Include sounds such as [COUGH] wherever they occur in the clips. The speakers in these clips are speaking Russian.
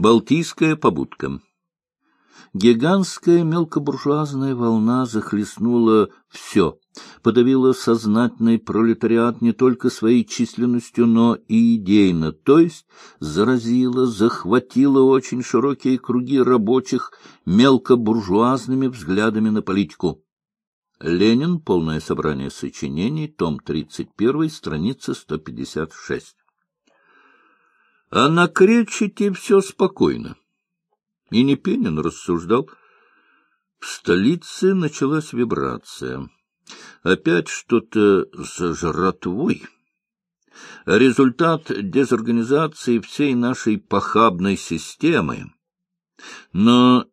Балтийская побудка. Гигантская мелкобуржуазная волна захлестнула все, подавила сознательный пролетариат не только своей численностью, но и идейно, то есть заразила, захватила очень широкие круги рабочих мелкобуржуазными взглядами на политику. Ленин. Полное собрание сочинений. Том 31. Страница 156. А на Кречете все спокойно. И не Пенин рассуждал. В столице началась вибрация. Опять что-то за жратвой. Результат дезорганизации всей нашей похабной системы. Но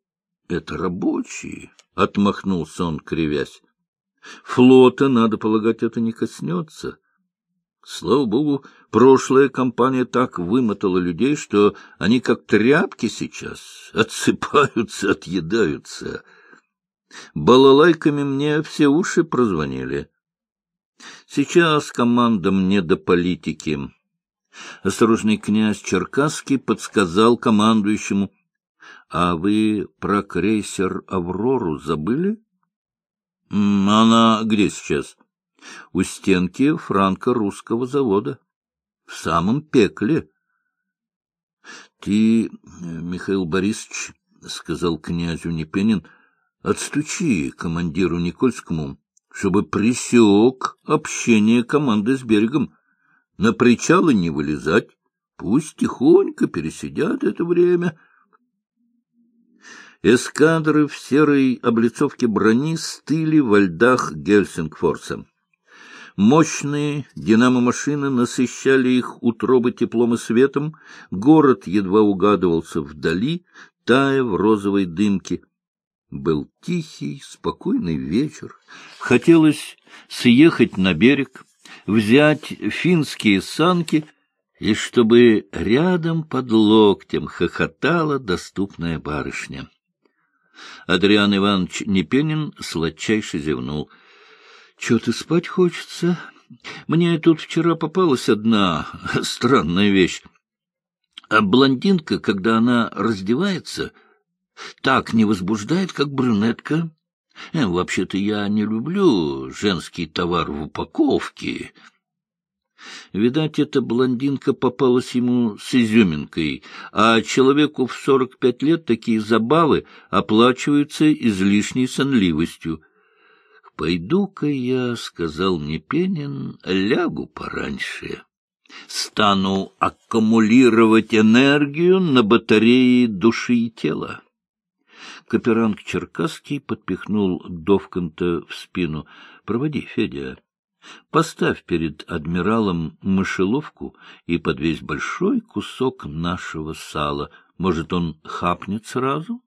это рабочие, — отмахнулся он, кривясь. Флота, надо полагать, это не коснется. Слава богу, прошлая кампания так вымотала людей, что они как тряпки сейчас отсыпаются, отъедаются. Балалайками мне все уши прозвонили. Сейчас команда мне до политики. Осторожный князь Черкасский подсказал командующему. — А вы про крейсер «Аврору» забыли? — Она где сейчас? — у стенки франко-русского завода. В самом пекле. — Ты, Михаил Борисович, — сказал князю Непенин, — отстучи командиру Никольскому, чтобы присек общение команды с берегом. На причалы не вылезать, пусть тихонько пересидят это время. Эскадры в серой облицовке брони стыли во льдах Гельсингфорса. Мощные динамо-машины насыщали их утробы теплом и светом, город едва угадывался вдали, тая в розовой дымке. Был тихий, спокойный вечер. Хотелось съехать на берег, взять финские санки, и чтобы рядом под локтем хохотала доступная барышня. Адриан Иванович Непенин сладчайше зевнул —— Чего-то спать хочется. Мне тут вчера попалась одна странная вещь. А блондинка, когда она раздевается, так не возбуждает, как брюнетка. Э, Вообще-то я не люблю женский товар в упаковке. Видать, эта блондинка попалась ему с изюминкой, а человеку в сорок пять лет такие забавы оплачиваются излишней сонливостью. Пойду-ка я, — сказал мне Пенин, — лягу пораньше. Стану аккумулировать энергию на батарее души и тела. Каперанг Черкасский подпихнул Довканта в спину. — Проводи, Федя. Поставь перед адмиралом мышеловку и подвесь большой кусок нашего сала. Может, он хапнет сразу? —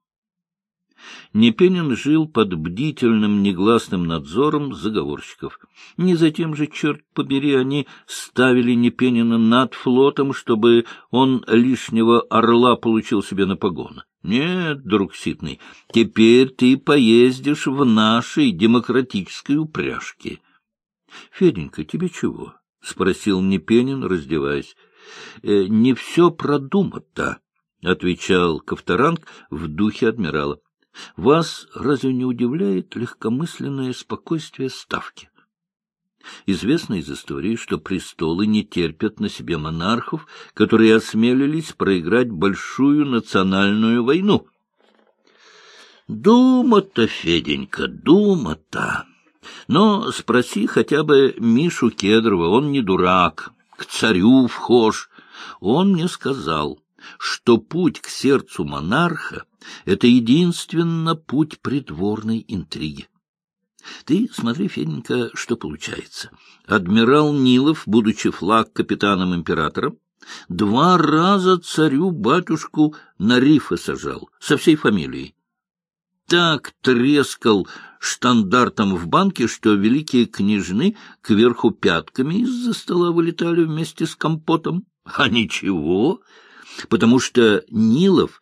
Непенин жил под бдительным негласным надзором заговорщиков. Не затем же, черт побери, они ставили Непенина над флотом, чтобы он лишнего орла получил себе на погоны. Нет, друг Ситный, теперь ты поездишь в нашей демократической упряжке. — Феденька, тебе чего? — спросил Непенин, раздеваясь. «Э, — Не все продумато, — отвечал Ковторанг в духе адмирала. Вас разве не удивляет легкомысленное спокойствие ставки? Известно из истории, что престолы не терпят на себе монархов, которые осмелились проиграть большую национальную войну. Дума-то, Феденька, дума-то. Но спроси хотя бы Мишу Кедрова, он не дурак, к царю вхож. Он мне сказал, что путь к сердцу монарха — это единственно путь придворной интриги. Ты смотри, Феденька, что получается. Адмирал Нилов, будучи флаг капитаном императора, два раза царю-батюшку на рифы сажал, со всей фамилией. Так трескал штандартом в банке, что великие княжны кверху пятками из-за стола вылетали вместе с компотом. А ничего, потому что Нилов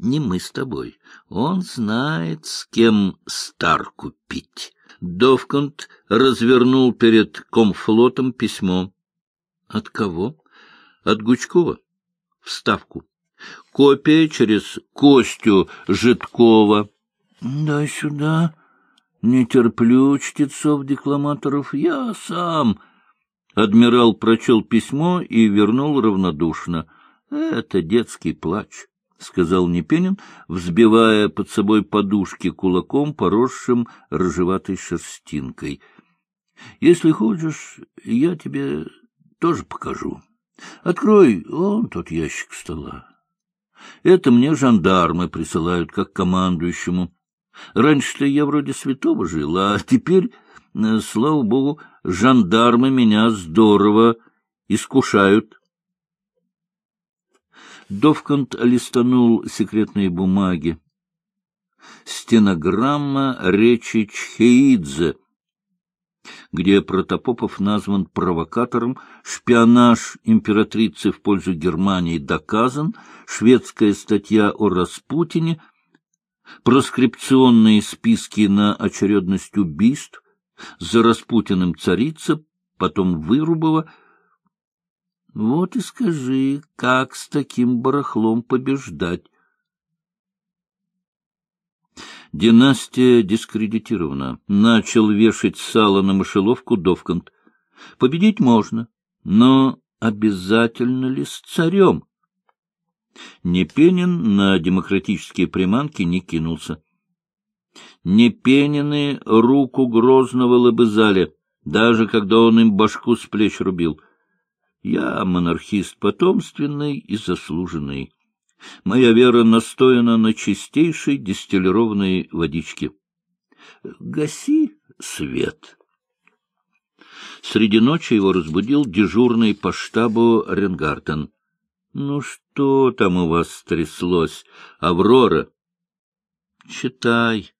не мы с тобой. Он знает, с кем стар купить. Довкант развернул перед комфлотом письмо. От кого? От Гучкова. Вставку. Копия через Костю Житкова. — Дай сюда. Не терплю чтецов-декламаторов. Я сам. Адмирал прочел письмо и вернул равнодушно. — Это детский плач, — сказал Непенин, взбивая под собой подушки кулаком, поросшим рыжеватой шерстинкой. — Если хочешь, я тебе тоже покажу. Открой вон тот ящик стола. Это мне жандармы присылают как командующему. Раньше-то я вроде святого жил, а теперь, э, слава богу, жандармы меня здорово искушают. Довкант листанул секретные бумаги. Стенограмма речи Чхеидзе — где Протопопов назван провокатором, шпионаж императрицы в пользу Германии доказан, шведская статья о Распутине, проскрипционные списки на очередность убийств, за Распутиным царица, потом Вырубова. Вот и скажи, как с таким барахлом побеждать? Династия дискредитирована. Начал вешать сало на мышеловку Довкант. Победить можно, но обязательно ли с царем? Непенин на демократические приманки не кинулся. Непенины руку Грозного лобызали, даже когда он им башку с плеч рубил. Я монархист потомственный и заслуженный. Моя вера настояна на чистейшей дистиллированной водичке. Гаси свет. Среди ночи его разбудил дежурный по штабу Ренгартен. — Ну что там у вас стряслось, Аврора? — Читай.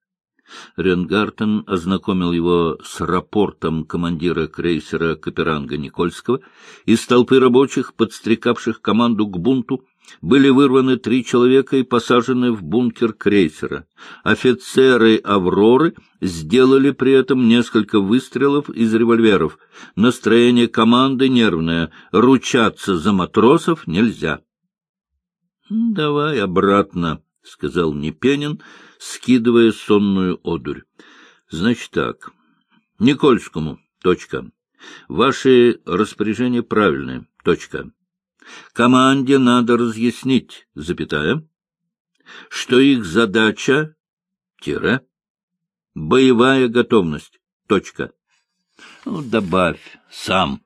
Ренгартен ознакомил его с рапортом командира крейсера Каперанга Никольского из толпы рабочих, подстрекавших команду к бунту, были вырваны три человека и посажены в бункер крейсера. Офицеры «Авроры» сделали при этом несколько выстрелов из револьверов. Настроение команды нервное, ручаться за матросов нельзя. — Давай обратно, — сказал Непенин, скидывая сонную одурь. — Значит так. Никольскому. Точка. Ваши распоряжения правильные. Точка. Команде надо разъяснить, запятая, что их задача — тире, боевая готовность, точка. Ну, добавь сам,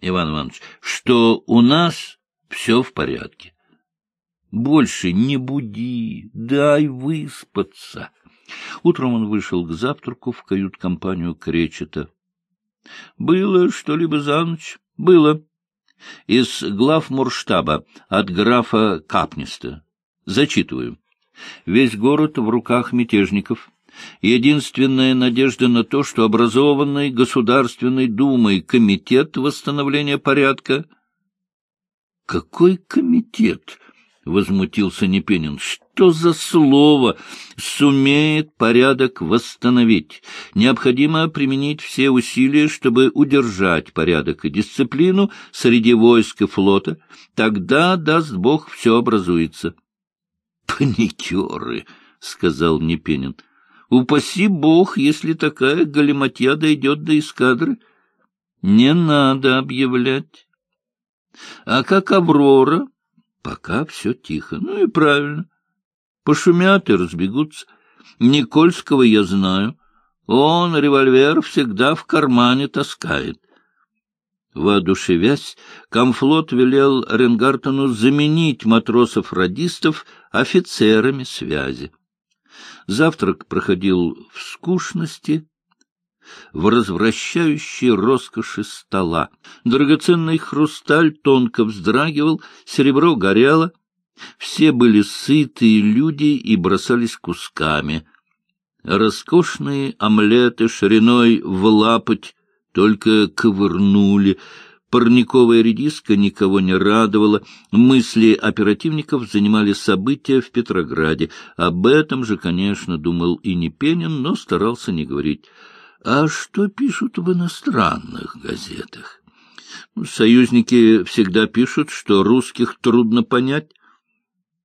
Иван Иванович, что у нас все в порядке. Больше не буди, дай выспаться. Утром он вышел к завтраку в кают-компанию Кречета. — Было что-либо за ночь? — Было из глав Мурштаба от графа Капниста. Зачитываю. Весь город в руках мятежников. Единственная надежда на то, что образованный Государственной Думой Комитет восстановления порядка... Какой комитет? Возмутился Непенин. Что за слово сумеет порядок восстановить? Необходимо применить все усилия, чтобы удержать порядок и дисциплину среди войск и флота. Тогда, даст Бог, все образуется. Паникеры, сказал Непенин. Упаси Бог, если такая галиматья дойдет до эскадры. Не надо объявлять. А как Аврора? Пока все тихо. Ну и правильно. Пошумят и разбегутся. Никольского я знаю. Он револьвер всегда в кармане таскает. Воодушевясь, комфлот велел Ренгартону заменить матросов-радистов офицерами связи. Завтрак проходил в скучности, в развращающей роскоши стола. Драгоценный хрусталь тонко вздрагивал, серебро горело. Все были сытые люди и бросались кусками. Роскошные омлеты шириной в лапоть только ковырнули. Парниковая редиска никого не радовала. Мысли оперативников занимали события в Петрограде. Об этом же, конечно, думал и Непенин, но старался не говорить. А что пишут в иностранных газетах? Союзники всегда пишут, что русских трудно понять.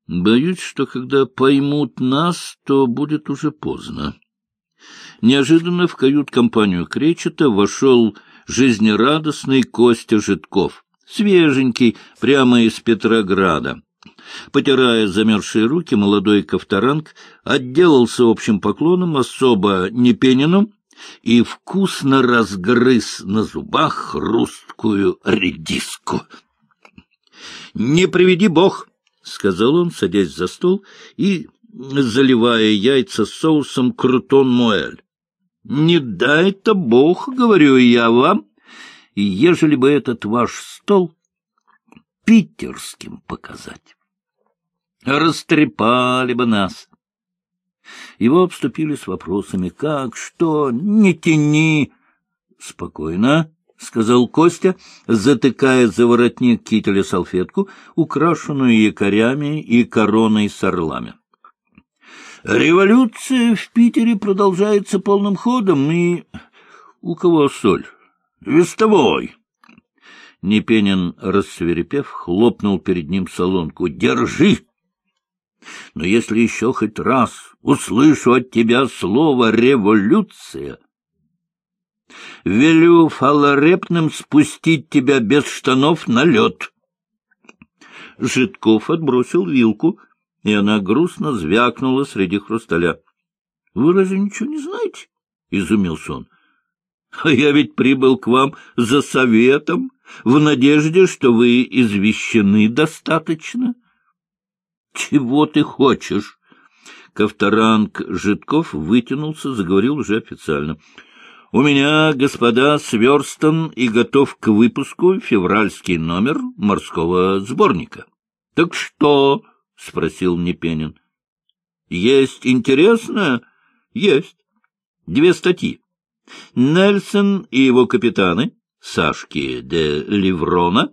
Боюсь, что когда поймут нас, то будет уже поздно. Неожиданно в кают-компанию Кречета вошел жизнерадостный Костя Житков, свеженький, прямо из Петрограда. Потирая замерзшие руки, молодой Ковторанг отделался общим поклоном особо Непенину и вкусно разгрыз на зубах хрусткую редиску. — Не приведи бог! — сказал он, садясь за стол и заливая яйца соусом крутон-муэль. — Не дай-то бог, говорю я вам, ежели бы этот ваш стол питерским показать, растрепали бы нас. Его обступили с вопросами «Как? Что? Не тяни!» «Спокойно», — сказал Костя, затыкая за воротник кителя салфетку, украшенную якорями и короной с орлами. «Революция в Питере продолжается полным ходом, и... У кого соль? Вестовой!» Непенин, рассверепев, хлопнул перед ним солонку. «Держи!» Но если еще хоть раз услышу от тебя слово «революция», велю фалорепным спустить тебя без штанов на лед. Житков отбросил вилку, и она грустно звякнула среди хрусталя. — Вы разве ничего не знаете? — изумился он. — А я ведь прибыл к вам за советом, в надежде, что вы извещены достаточно. — Чего ты хочешь? Ковторанг Житков вытянулся, заговорил уже официально. — У меня, господа, сверстан и готов к выпуску февральский номер морского сборника. — Так что? — спросил Непенин. — Есть интересное? — Есть. Две статьи. Нельсон и его капитаны, Сашки де Ливрона,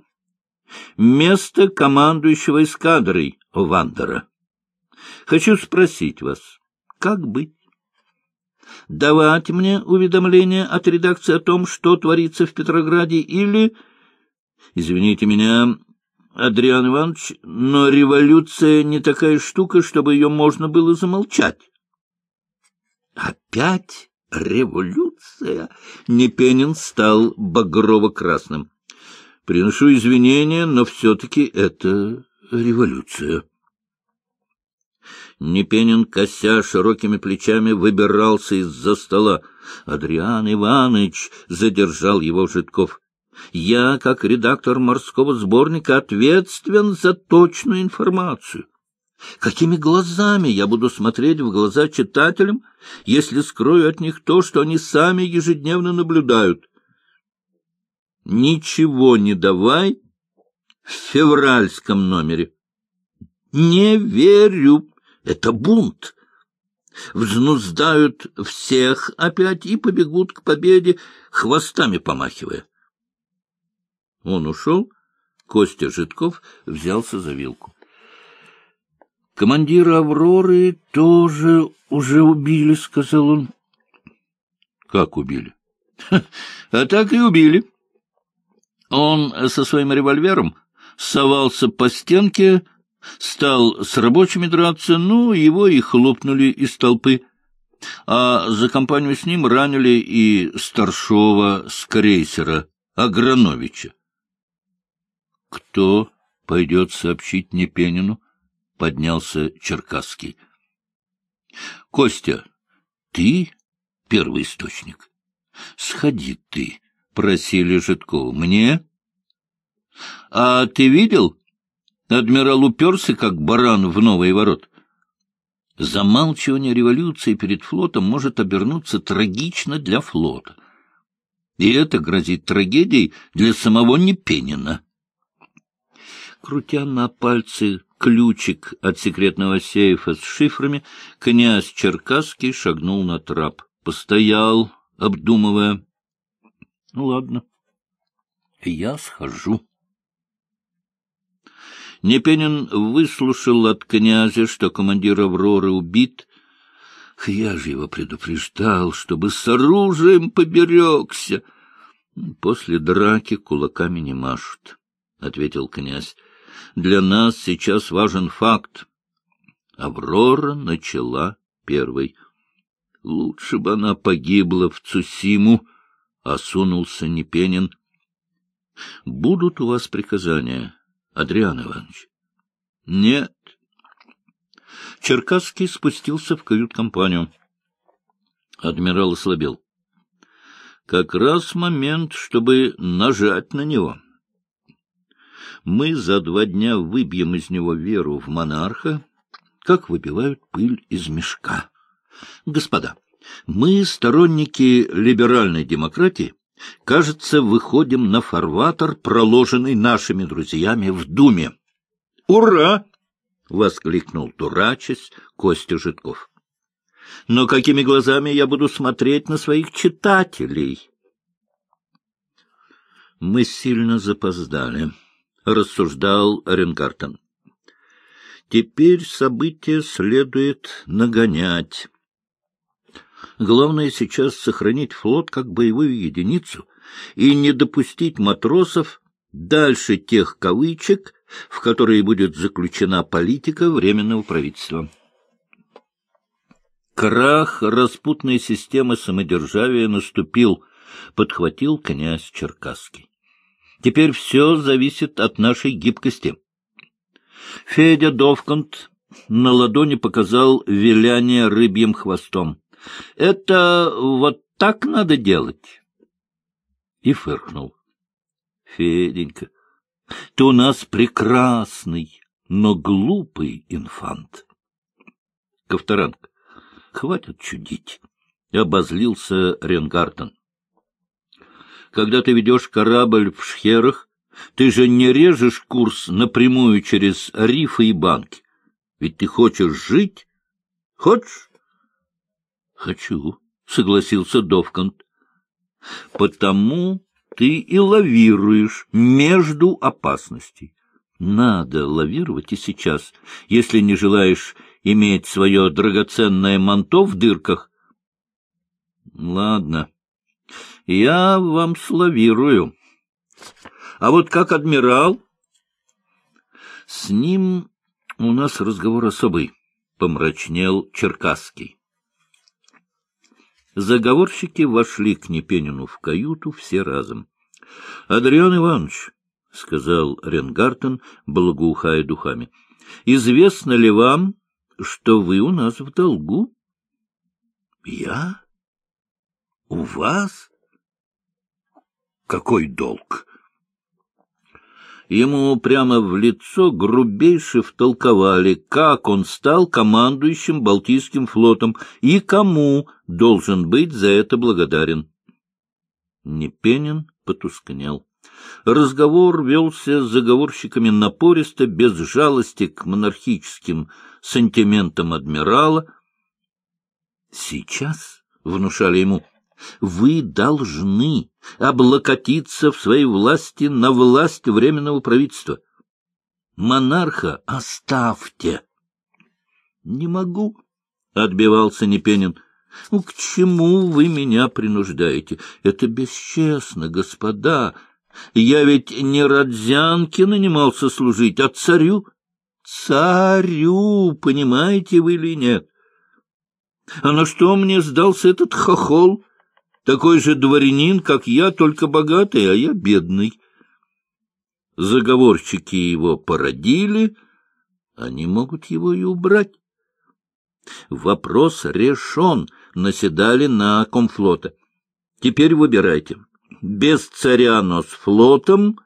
место командующего эскадрой Вандера. Хочу спросить вас, как быть? Давать мне уведомление от редакции о том, что творится в Петрограде, или... Извините меня, Адриан Иванович, но революция не такая штука, чтобы ее можно было замолчать. Опять революция? Непенин стал багрово-красным. Приношу извинения, но все-таки это революция. Непенин, кося широкими плечами, выбирался из-за стола. Адриан Иванович задержал его Житков. Я, как редактор морского сборника, ответственен за точную информацию. Какими глазами я буду смотреть в глаза читателям, если скрою от них то, что они сами ежедневно наблюдают? Ничего не давай в февральском номере. Не верю. Это бунт. Взнуздают всех опять и побегут к победе, хвостами помахивая. Он ушел, Костя Житков взялся за вилку. Командира «Авроры» тоже уже убили, — сказал он. — Как убили? — А так и убили. Он со своим револьвером совался по стенке, стал с рабочими драться, ну, его и хлопнули из толпы. А за компанию с ним ранили и старшего с крейсера, Аграновича. Кто пойдет сообщить Непенину? Поднялся Черкасский. Костя, ты первый источник. Сходи ты, просили Житкова. Мне? А ты видел? Адмирал уперся, как баран в новые ворот. Замалчивание революции перед флотом может обернуться трагично для флота. И это грозит трагедией для самого Непенина. Крутя на пальце ключик от секретного сейфа с шифрами, князь Черкасский шагнул на трап. Постоял, обдумывая. — Ну, ладно, я схожу. Непенин выслушал от князя, что командир «Авроры» убит. Я же его предупреждал, чтобы с оружием поберегся. После драки кулаками не машут, — ответил князь. Для нас сейчас важен факт. Аврора начала первой. Лучше бы она погибла в Цусиму, — осунулся Непенин. — Будут у вас приказания, Адриан Иванович? — Нет. Черкасский спустился в кают-компанию. Адмирал ослабел. Как раз момент, чтобы нажать на него. Мы за два дня выбьем из него веру в монарха, как выбивают пыль из мешка. Господа, мы, сторонники либеральной демократии, кажется, выходим на фарватер, проложенный нашими друзьями в Думе. «Ура!» — воскликнул дурачась Костя Житков. «Но какими глазами я буду смотреть на своих читателей?» «Мы сильно запоздали», — рассуждал Ренгартен. «Теперь события следует нагонять». Главное сейчас сохранить флот как боевую единицу и не допустить матросов дальше тех кавычек, в которые будет заключена политика Временного правительства. Крах распутной системы самодержавия наступил, подхватил князь Черкасский. Теперь все зависит от нашей гибкости. Федя Довкант на ладони показал виляние рыбьим хвостом. Это вот так надо делать. И фыркнул. Феденька, ты у нас прекрасный, но глупый инфант. Ковторанг, хватит чудить, — обозлился Ренгартен. Когда ты ведешь корабль в шхерах, ты же не режешь курс напрямую через рифы и банки. Ведь ты хочешь жить. Хочешь? Хочу, — согласился Довкант. — Потому ты и лавируешь между опасностей. Надо лавировать и сейчас, если не желаешь иметь свое драгоценное манто в дырках. Ладно, я вам славирую. А вот как адмирал? С ним у нас разговор особый, — помрачнел Черкасский. Заговорщики вошли к Непенину в каюту все разом. — Адриан Иванович, — сказал Ренгартен, благоухая духами, — известно ли вам, что вы у нас в долгу? — Я? У вас? Какой долг? Ему прямо в лицо грубейше втолковали, как он стал командующим Балтийским флотом и кому должен быть за это благодарен. Непенин потускнел. Разговор велся с заговорщиками напористо, без жалости к монархическим сантиментам адмирала. «Сейчас», — внушали ему, вы должны облокотиться в своей власти на власть Временного правительства. Монарха оставьте. — Не могу, — отбивался Непенин. — Ну, к чему вы меня принуждаете? Это бесчестно, господа. Я ведь не Родзянке нанимался служить, а царю. Царю, понимаете вы или нет? А на что мне сдался этот хохол? Такой же дворянин, как я, только богатый, а я бедный. Заговорщики его породили, они могут его и убрать. Вопрос решен, наседали на комфлота. Теперь выбирайте, без царя, но с флотом,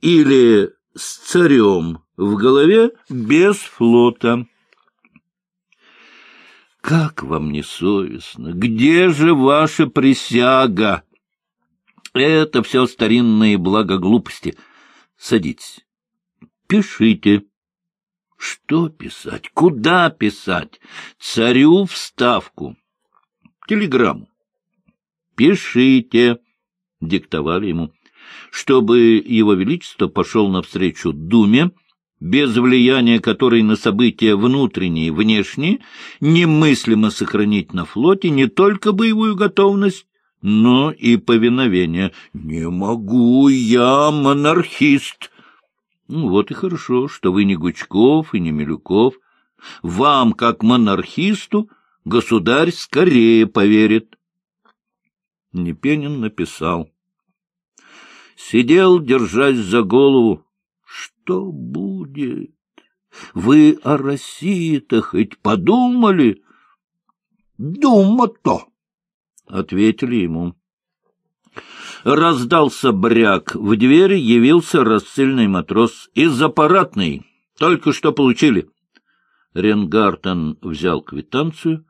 или с царем в голове без флота. Как вам не совестно? Где же ваша присяга? Это все старинные благоглупости. Садитесь. Пишите. Что писать? Куда писать? Царю вставку. Телеграмму. Пишите, диктовали ему, чтобы его величество пошел навстречу Думе без влияния которой на события внутренние и внешние немыслимо сохранить на флоте не только боевую готовность, но и повиновение. «Не могу, я монархист!» Ну, вот и хорошо, что вы не Гучков и не Милюков. Вам, как монархисту, государь скорее поверит. Непенин написал. Сидел, держась за голову. Что будет? Вы о России-то хоть подумали? Дума-то, — ответили ему. Раздался бряк. В двери явился рассыльный матрос. Из аппаратной. Только что получили. Ренгартен взял квитанцию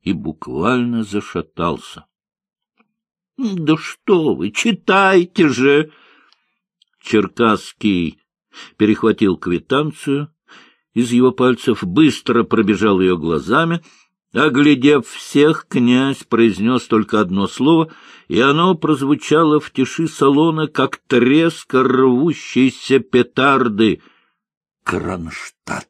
и буквально зашатался. — Да что вы, читайте же! Черкасский перехватил квитанцию, из его пальцев быстро пробежал ее глазами. Оглядев всех, князь произнес только одно слово, и оно прозвучало в тиши салона, как треск рвущейся петарды. «Кронштадт!»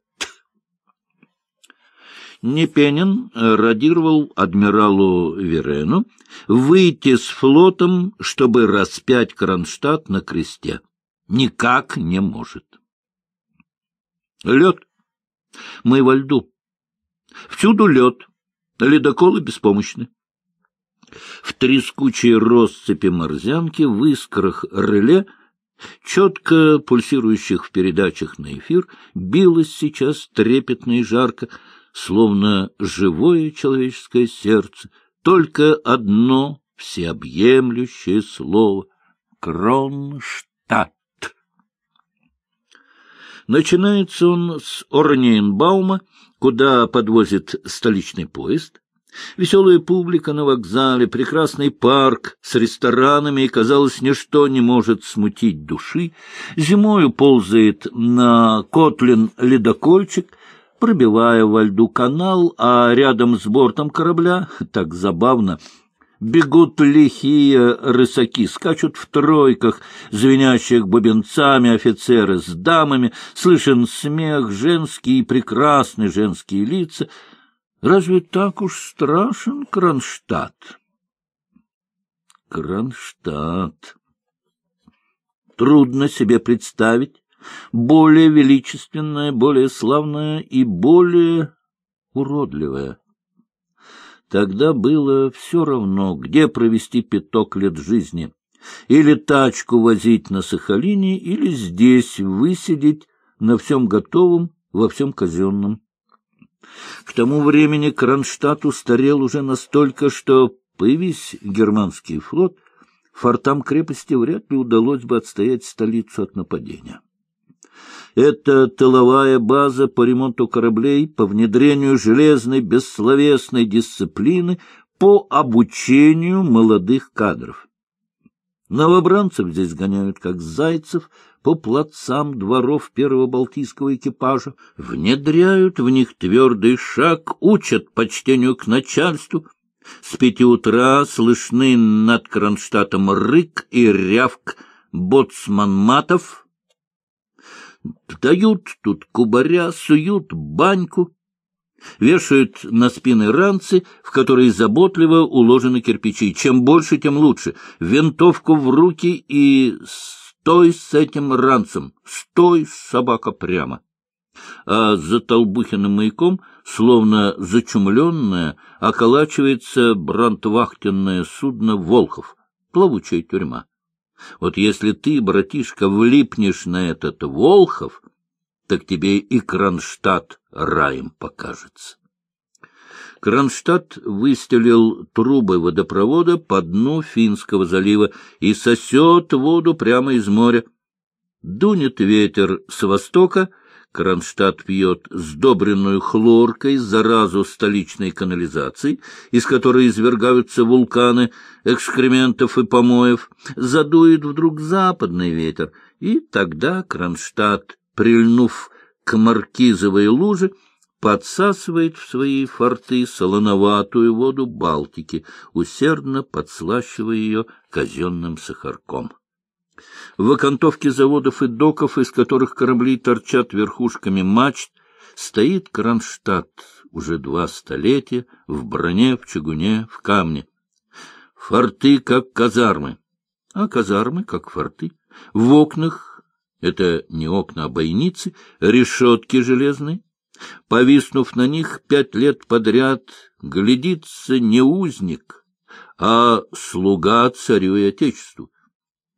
Непенин радировал адмиралу Верену выйти с флотом, чтобы распять Кронштадт на кресте. Никак не может. Лед. Мы во льду. Всюду лед. Ледоколы беспомощны. В трескучей россыпи морзянки, в искрах реле, четко пульсирующих в передачах на эфир, билось сейчас трепетно и жарко, словно живое человеческое сердце, только одно всеобъемлющее слово — Кронштадт. Начинается он с Орниенбаума, куда подвозит столичный поезд. Веселая публика на вокзале, прекрасный парк с ресторанами, и, казалось, ничто не может смутить души. Зимою ползает на Котлин ледокольчик, пробивая во льду канал, а рядом с бортом корабля, [LAUGHS] так забавно, Бегут лихие рысаки, скачут в тройках, звенящих бубенцами офицеры с дамами, слышен смех, женские прекрасные женские лица. Разве так уж страшен Кронштадт? Кронштадт. Трудно себе представить более величественное, более славное и более уродливое. Тогда было все равно, где провести пяток лет жизни. Или тачку возить на Сахалине, или здесь высидеть на всем готовом, во всем казенном. К тому времени Кронштадт устарел уже настолько, что, появись германский флот, фортам крепости вряд ли удалось бы отстоять столицу от нападения. Это тыловая база по ремонту кораблей, по внедрению железной бессловесной дисциплины, по обучению молодых кадров. Новобранцев здесь гоняют как зайцев по плацам дворов первого балтийского экипажа, внедряют в них твердый шаг, учат почтению к начальству. С пяти утра слышны над Кронштадтом рык и рявк боцман-матов — Дают тут кубаря, суют баньку, вешают на спины ранцы, в которые заботливо уложены кирпичи. Чем больше, тем лучше. Винтовку в руки и стой с этим ранцем, стой, собака, прямо. А за Толбухиным маяком, словно зачумленное, околачивается брандвахтенное судно «Волхов», плавучая тюрьма. Вот если ты, братишка, влипнешь на этот Волхов, так тебе и Кронштадт раем покажется. Кронштадт выстелил трубы водопровода по дну Финского залива и сосет воду прямо из моря. Дунет ветер с востока — Кронштадт пьет сдобренную хлоркой заразу столичной канализации, из которой извергаются вулканы экскрементов и помоев, задует вдруг западный ветер, и тогда Кронштадт, прильнув к маркизовой луже, подсасывает в свои форты солоноватую воду Балтики, усердно подслащивая ее казенным сахарком. В окантовке заводов и доков, из которых корабли торчат верхушками мачт, стоит Кронштадт уже два столетия в броне, в чугуне, в камне. Форты, как казармы, а казармы, как форты. В окнах, это не окна, а бойницы, решетки железные, Повиснув на них пять лет подряд, глядится не узник, а слуга царю и отечеству.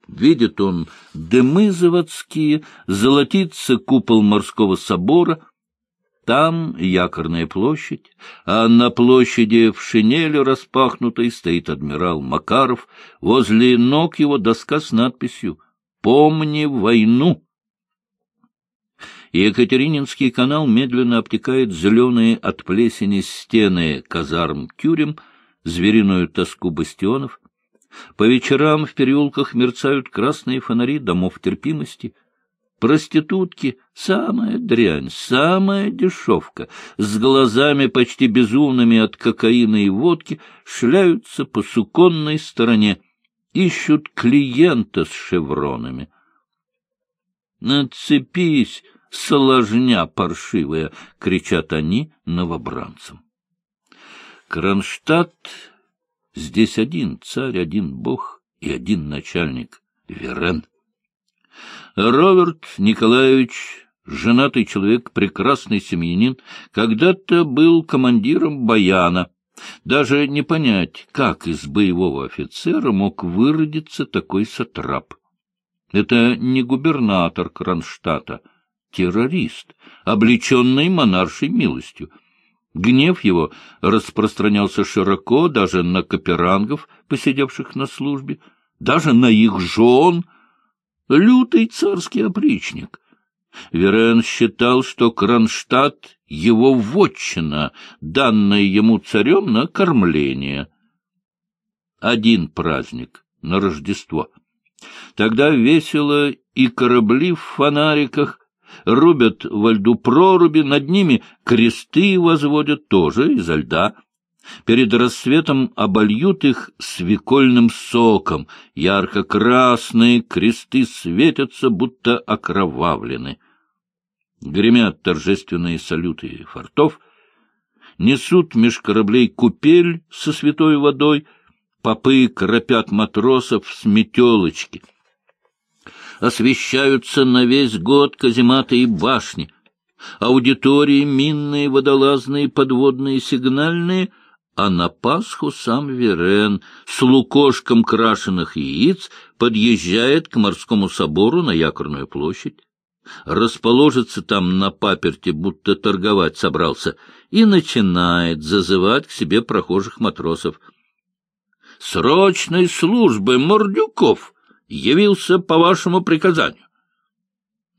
Видит он дымы заводские, золотится купол морского собора, там якорная площадь, а на площади в шинели распахнутой стоит адмирал Макаров, возле ног его доска с надписью «Помни войну». Екатерининский канал медленно обтекает зеленые от плесени стены казарм тюрем, звериную тоску бастионов. По вечерам в переулках мерцают красные фонари домов терпимости — Проститутки — самая дрянь, самая дешевка, с глазами почти безумными от кокаина и водки, шляются по суконной стороне, ищут клиента с шевронами. «Нацепись, соложня паршивая!» — кричат они новобранцам. Кронштадт — здесь один царь, один бог и один начальник — Верен. Роберт Николаевич, женатый человек, прекрасный семьянин, когда-то был командиром баяна. Даже не понять, как из боевого офицера мог выродиться такой сатрап. Это не губернатор Кронштадта, террорист, облеченный монаршей милостью. Гнев его распространялся широко даже на каперангов, посидевших на службе, даже на их жен — лютый царский опричник. Верен считал, что Кронштадт — его вотчина, данная ему царем на кормление. Один праздник на Рождество. Тогда весело и корабли в фонариках, рубят во льду проруби, над ними кресты возводят тоже изо льда — Перед рассветом обольют их свекольным соком. Ярко-красные кресты светятся, будто окровавлены. Гремят торжественные салюты фортов. Несут меж кораблей купель со святой водой. Попы кропят матросов с метелочки. Освещаются на весь год казематы и башни. Аудитории минные, водолазные, подводные, сигнальные — а на Пасху сам Верен с лукошком крашеных яиц подъезжает к морскому собору на Якорную площадь, расположится там на паперте, будто торговать собрался, и начинает зазывать к себе прохожих матросов. «Срочной службы Мордюков явился по вашему приказанию».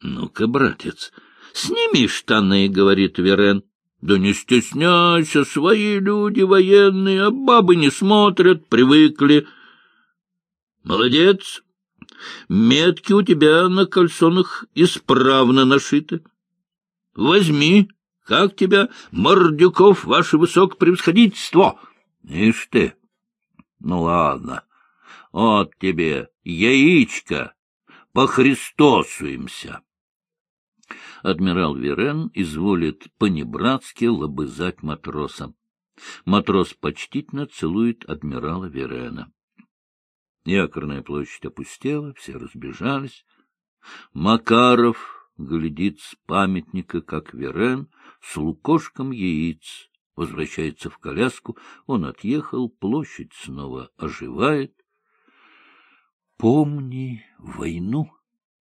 «Ну-ка, братец, сними штаны», — говорит Верен. Да не стесняйся, свои люди военные, а бабы не смотрят, привыкли. Молодец. Метки у тебя на кальсонах исправно нашиты. Возьми, как тебя, Мордюков, ваше высокопревосходительство. Ишь ты. Ну ладно, вот тебе яичко, похристосуемся адмирал Верен изволит понебратски лобызать матроса. Матрос почтительно целует адмирала Верена. Якорная площадь опустела, все разбежались. Макаров глядит с памятника, как Верен с лукошком яиц возвращается в коляску. Он отъехал, площадь снова оживает. Помни войну.